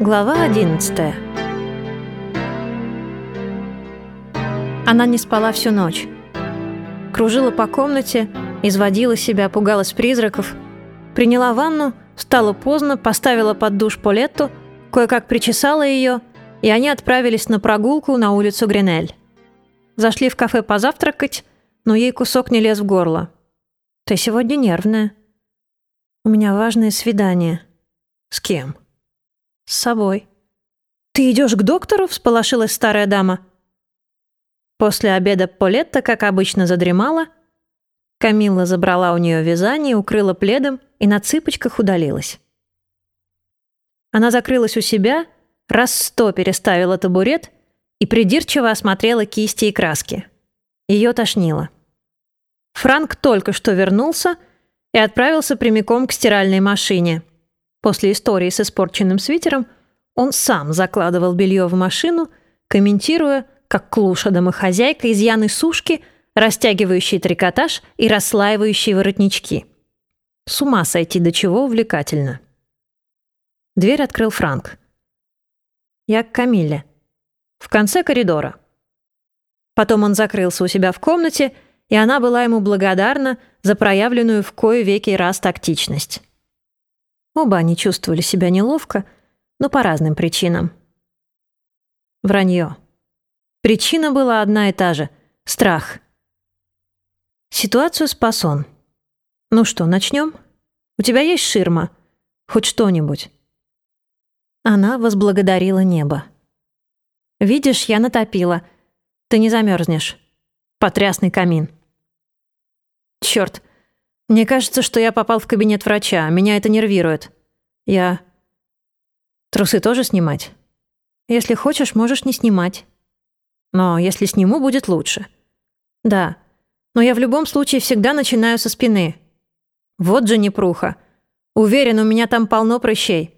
Глава 11 Она не спала всю ночь. Кружила по комнате, изводила себя, пугалась призраков. Приняла ванну, встала поздно, поставила под душ Полетту, кое-как причесала ее, и они отправились на прогулку на улицу Гринель. Зашли в кафе позавтракать, но ей кусок не лез в горло. «Ты сегодня нервная». «У меня важное свидание». «С кем?» «С собой». «Ты идешь к доктору?» – всполошилась старая дама. После обеда Полетта, как обычно, задремала. Камилла забрала у нее вязание, укрыла пледом и на цыпочках удалилась. Она закрылась у себя, раз сто переставила табурет и придирчиво осмотрела кисти и краски. Ее тошнило. Франк только что вернулся и отправился прямиком к стиральной машине. После истории с испорченным свитером он сам закладывал белье в машину, комментируя, как клуша домохозяйка изъяны сушки, растягивающий трикотаж и расслаивающие воротнички. С ума сойти до чего увлекательно. Дверь открыл Франк. «Я к Камилле. В конце коридора». Потом он закрылся у себя в комнате и она была ему благодарна за проявленную в кое веки раз тактичность. Оба они чувствовали себя неловко, но по разным причинам. Вранье. Причина была одна и та же — страх. Ситуацию спас он. «Ну что, начнем? У тебя есть ширма? Хоть что-нибудь?» Она возблагодарила небо. «Видишь, я натопила. Ты не замерзнешь. Потрясный камин». Черт. Мне кажется, что я попал в кабинет врача. Меня это нервирует. Я... Трусы тоже снимать? Если хочешь, можешь не снимать. Но если сниму, будет лучше. Да. Но я в любом случае всегда начинаю со спины. Вот же непруха. Уверен, у меня там полно прыщей.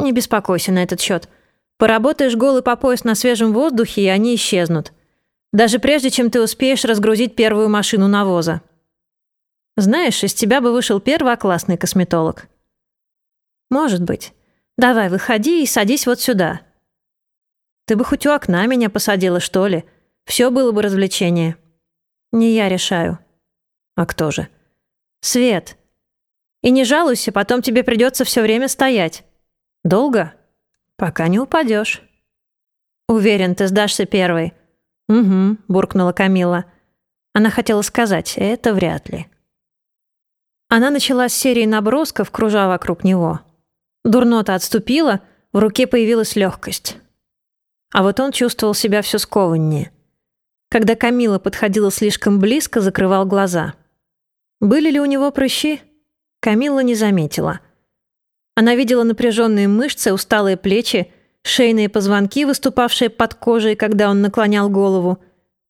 Не беспокойся на этот счет. Поработаешь голый по пояс на свежем воздухе, и они исчезнут. Даже прежде, чем ты успеешь разгрузить первую машину навоза. Знаешь, из тебя бы вышел первоклассный косметолог. Может быть. Давай, выходи и садись вот сюда. Ты бы хоть у окна меня посадила, что ли? Все было бы развлечение. Не я решаю. А кто же? Свет. И не жалуйся, потом тебе придется все время стоять. Долго? Пока не упадешь. Уверен, ты сдашься первой. Угу, буркнула Камила. Она хотела сказать, это вряд ли. Она начала с серии набросков, кружа вокруг него. Дурнота отступила, в руке появилась легкость. А вот он чувствовал себя все скованнее. Когда Камила подходила слишком близко, закрывал глаза. Были ли у него прыщи? Камила не заметила. Она видела напряженные мышцы, усталые плечи, шейные позвонки, выступавшие под кожей, когда он наклонял голову,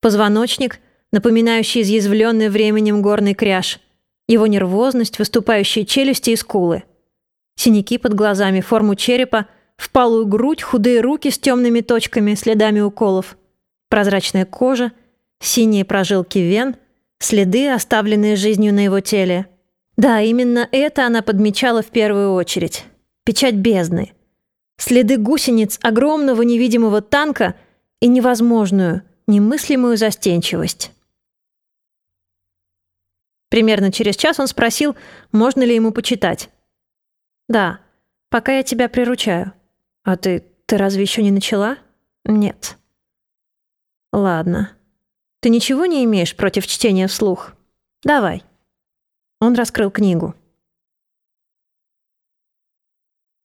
позвоночник, напоминающий изъязвленный временем горный кряж — его нервозность, выступающие челюсти и скулы. Синяки под глазами, форму черепа, впалую грудь, худые руки с темными точками, следами уколов, прозрачная кожа, синие прожилки вен, следы, оставленные жизнью на его теле. Да, именно это она подмечала в первую очередь. Печать бездны. Следы гусениц огромного невидимого танка и невозможную, немыслимую застенчивость. Примерно через час он спросил, можно ли ему почитать. «Да, пока я тебя приручаю». «А ты... ты разве еще не начала?» «Нет». «Ладно. Ты ничего не имеешь против чтения вслух? Давай». Он раскрыл книгу.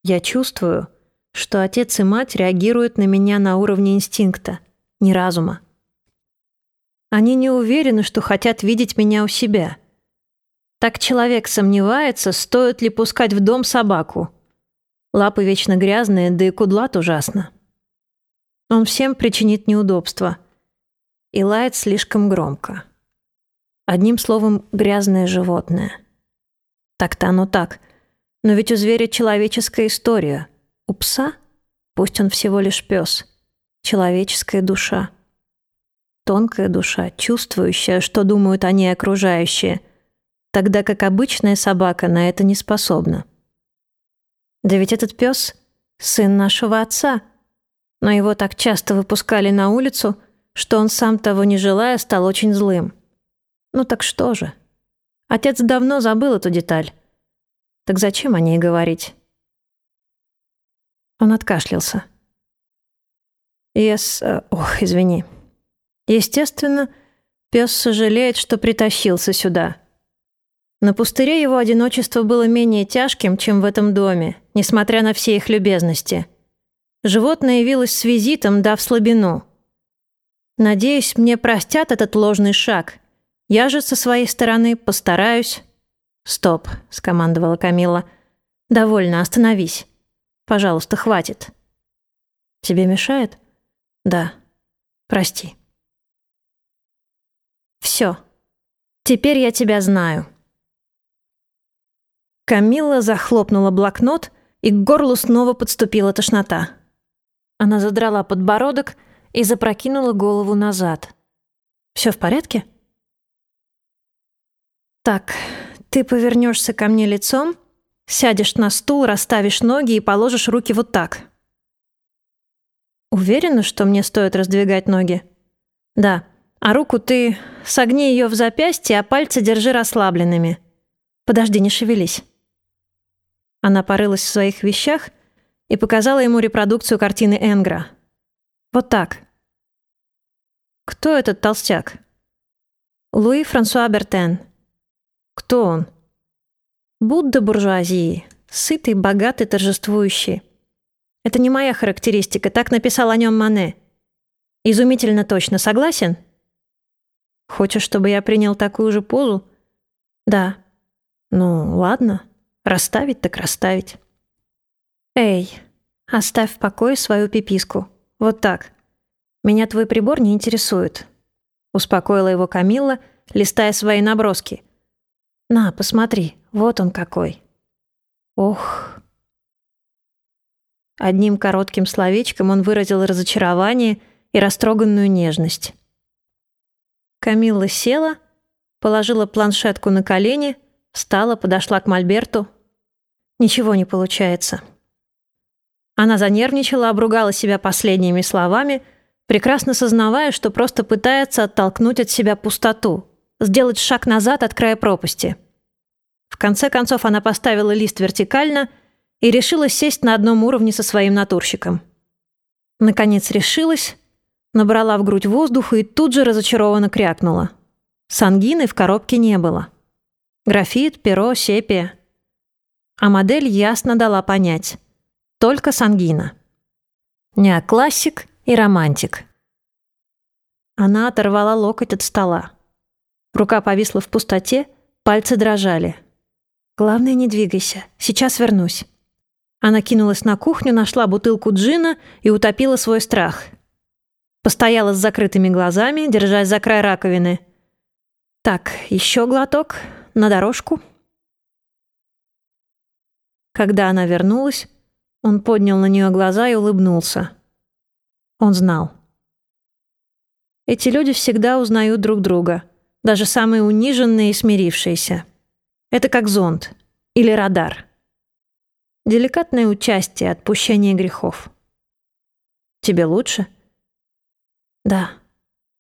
«Я чувствую, что отец и мать реагируют на меня на уровне инстинкта, не разума. Они не уверены, что хотят видеть меня у себя». Так человек сомневается, стоит ли пускать в дом собаку. Лапы вечно грязные, да и кудлат ужасно. Он всем причинит неудобства. И лает слишком громко. Одним словом, грязное животное. Так-то оно так. Но ведь у зверя человеческая история. У пса, пусть он всего лишь пес, человеческая душа. Тонкая душа, чувствующая, что думают о ней окружающие – тогда как обычная собака на это не способна. Да ведь этот пес сын нашего отца. Но его так часто выпускали на улицу, что он сам того не желая стал очень злым. Ну так что же? Отец давно забыл эту деталь. Так зачем о ней говорить? Он откашлялся. Ес... Э, ох, извини. Естественно, пес сожалеет, что притащился сюда. На пустыре его одиночество было менее тяжким, чем в этом доме, несмотря на все их любезности. Животное явилось с визитом, дав слабину. Надеюсь, мне простят этот ложный шаг. Я же со своей стороны постараюсь... «Стоп», — скомандовала Камила. «Довольно, остановись. Пожалуйста, хватит». «Тебе мешает?» «Да. Прости». «Все. Теперь я тебя знаю». Камилла захлопнула блокнот, и к горлу снова подступила тошнота. Она задрала подбородок и запрокинула голову назад. «Все в порядке?» «Так, ты повернешься ко мне лицом, сядешь на стул, расставишь ноги и положишь руки вот так». «Уверена, что мне стоит раздвигать ноги?» «Да. А руку ты согни ее в запястье, а пальцы держи расслабленными. Подожди, не шевелись». Она порылась в своих вещах и показала ему репродукцию картины Энгра. Вот так. Кто этот толстяк? Луи Франсуа Бертен. Кто он? Будда буржуазии. Сытый, богатый, торжествующий. Это не моя характеристика, так написал о нем Мане. Изумительно точно, согласен? Хочешь, чтобы я принял такую же позу? Да. Ну, ладно. Расставить так расставить. Эй, оставь в покое свою пиписку. Вот так. Меня твой прибор не интересует. Успокоила его Камилла, листая свои наброски. На, посмотри, вот он какой. Ох. Одним коротким словечком он выразил разочарование и растроганную нежность. Камилла села, положила планшетку на колени, встала, подошла к Мольберту, Ничего не получается. Она занервничала, обругала себя последними словами, прекрасно сознавая, что просто пытается оттолкнуть от себя пустоту, сделать шаг назад от края пропасти. В конце концов она поставила лист вертикально и решила сесть на одном уровне со своим натурщиком. Наконец решилась, набрала в грудь воздуха и тут же разочарованно крякнула. Сангины в коробке не было. Графит, перо, сепия. А модель ясно дала понять. Только сангина. Неоклассик и романтик. Она оторвала локоть от стола. Рука повисла в пустоте, пальцы дрожали. «Главное, не двигайся. Сейчас вернусь». Она кинулась на кухню, нашла бутылку джина и утопила свой страх. Постояла с закрытыми глазами, держась за край раковины. «Так, еще глоток. На дорожку». Когда она вернулась, он поднял на нее глаза и улыбнулся. Он знал. Эти люди всегда узнают друг друга, даже самые униженные и смирившиеся. Это как зонд или радар. Деликатное участие, отпущение грехов. Тебе лучше? Да.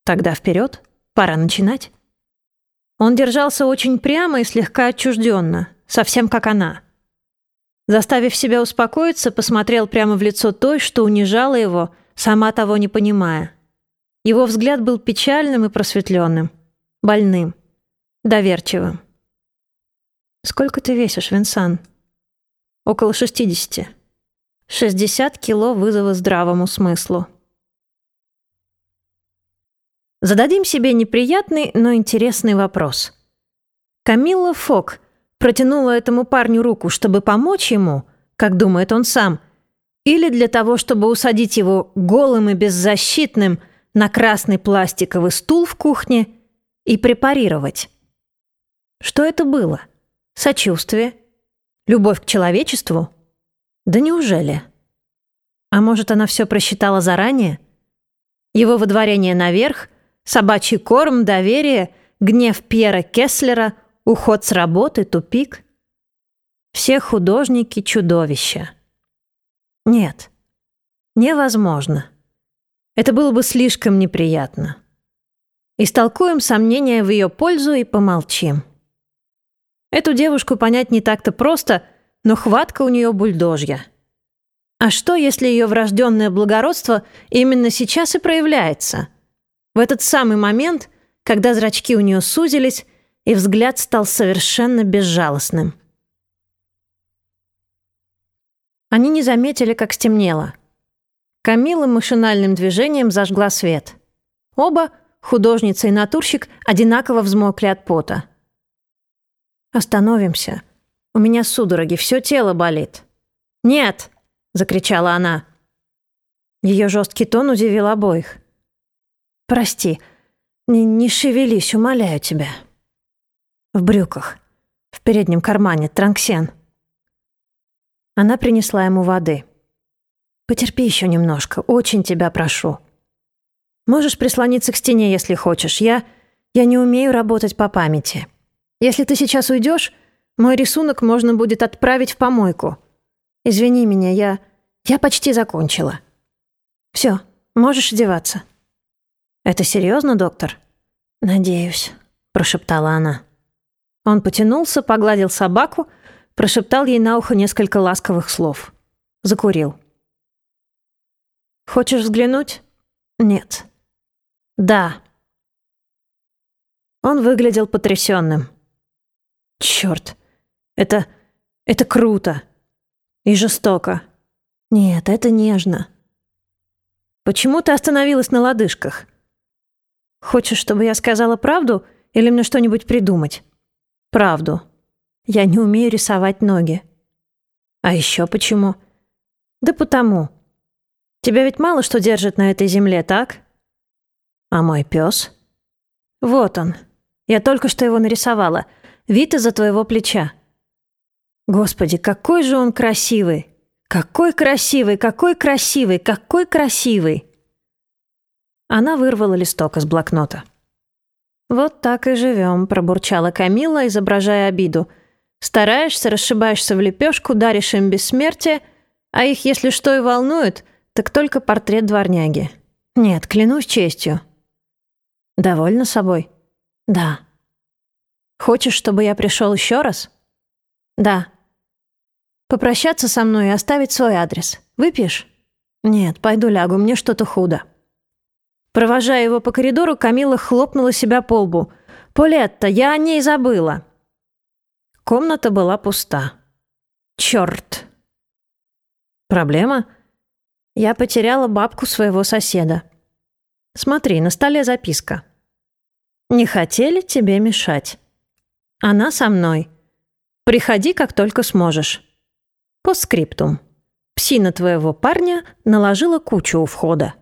Тогда вперед, пора начинать. Он держался очень прямо и слегка отчужденно, совсем как она — Заставив себя успокоиться, посмотрел прямо в лицо той, что унижала его, сама того не понимая. Его взгляд был печальным и просветленным, больным, доверчивым. «Сколько ты весишь, Винсан?» «Около шестидесяти. Шестьдесят кило вызова здравому смыслу». Зададим себе неприятный, но интересный вопрос. Камилла Фок – протянула этому парню руку, чтобы помочь ему, как думает он сам, или для того, чтобы усадить его голым и беззащитным на красный пластиковый стул в кухне и препарировать. Что это было? Сочувствие? Любовь к человечеству? Да неужели? А может, она все просчитала заранее? Его выдворение наверх, собачий корм, доверие, гнев Пьера Кеслера — Уход с работы, тупик. Все художники — чудовища. Нет, невозможно. Это было бы слишком неприятно. Истолкуем сомнения в ее пользу и помолчим. Эту девушку понять не так-то просто, но хватка у нее бульдожья. А что, если ее врожденное благородство именно сейчас и проявляется? В этот самый момент, когда зрачки у нее сузились, и взгляд стал совершенно безжалостным. Они не заметили, как стемнело. Камила машинальным движением зажгла свет. Оба, художница и натурщик, одинаково взмокли от пота. «Остановимся. У меня судороги, все тело болит». «Нет!» — закричала она. Ее жесткий тон удивил обоих. «Прости, не, не шевелись, умоляю тебя». В брюках, в переднем кармане, транксен. Она принесла ему воды. «Потерпи еще немножко, очень тебя прошу. Можешь прислониться к стене, если хочешь. Я... я не умею работать по памяти». Если ты сейчас уйдешь, мой рисунок можно будет отправить в помойку. Извини меня, я... я почти закончила. Все, можешь одеваться». «Это серьезно, доктор?» «Надеюсь», — прошептала она. Он потянулся, погладил собаку, прошептал ей на ухо несколько ласковых слов. Закурил. «Хочешь взглянуть?» «Нет». «Да». Он выглядел потрясенным. Черт, это... это круто. И жестоко. Нет, это нежно. Почему ты остановилась на лодыжках? Хочешь, чтобы я сказала правду или мне что-нибудь придумать? Правду. Я не умею рисовать ноги. А еще почему? Да потому. Тебя ведь мало что держит на этой земле, так? А мой пес? Вот он. Я только что его нарисовала — Вид из-за твоего плеча. Господи, какой же он красивый! Какой красивый, какой красивый, какой красивый! Она вырвала листок из блокнота. «Вот так и живем», — пробурчала Камила, изображая обиду. «Стараешься, расшибаешься в лепешку, даришь им бессмертие, а их, если что и волнует, так только портрет дворняги. Нет, клянусь честью». «Довольна собой?» «Да». Хочешь, чтобы я пришел еще раз? Да. Попрощаться со мной и оставить свой адрес. Выпьешь? Нет, пойду лягу, мне что-то худо. Провожая его по коридору, Камила хлопнула себя по лбу. «Полетта, я о ней забыла». Комната была пуста. Черт. Проблема? Я потеряла бабку своего соседа. Смотри, на столе записка. «Не хотели тебе мешать». Она со мной. Приходи, как только сможешь. По скриптум. Псина твоего парня наложила кучу у входа.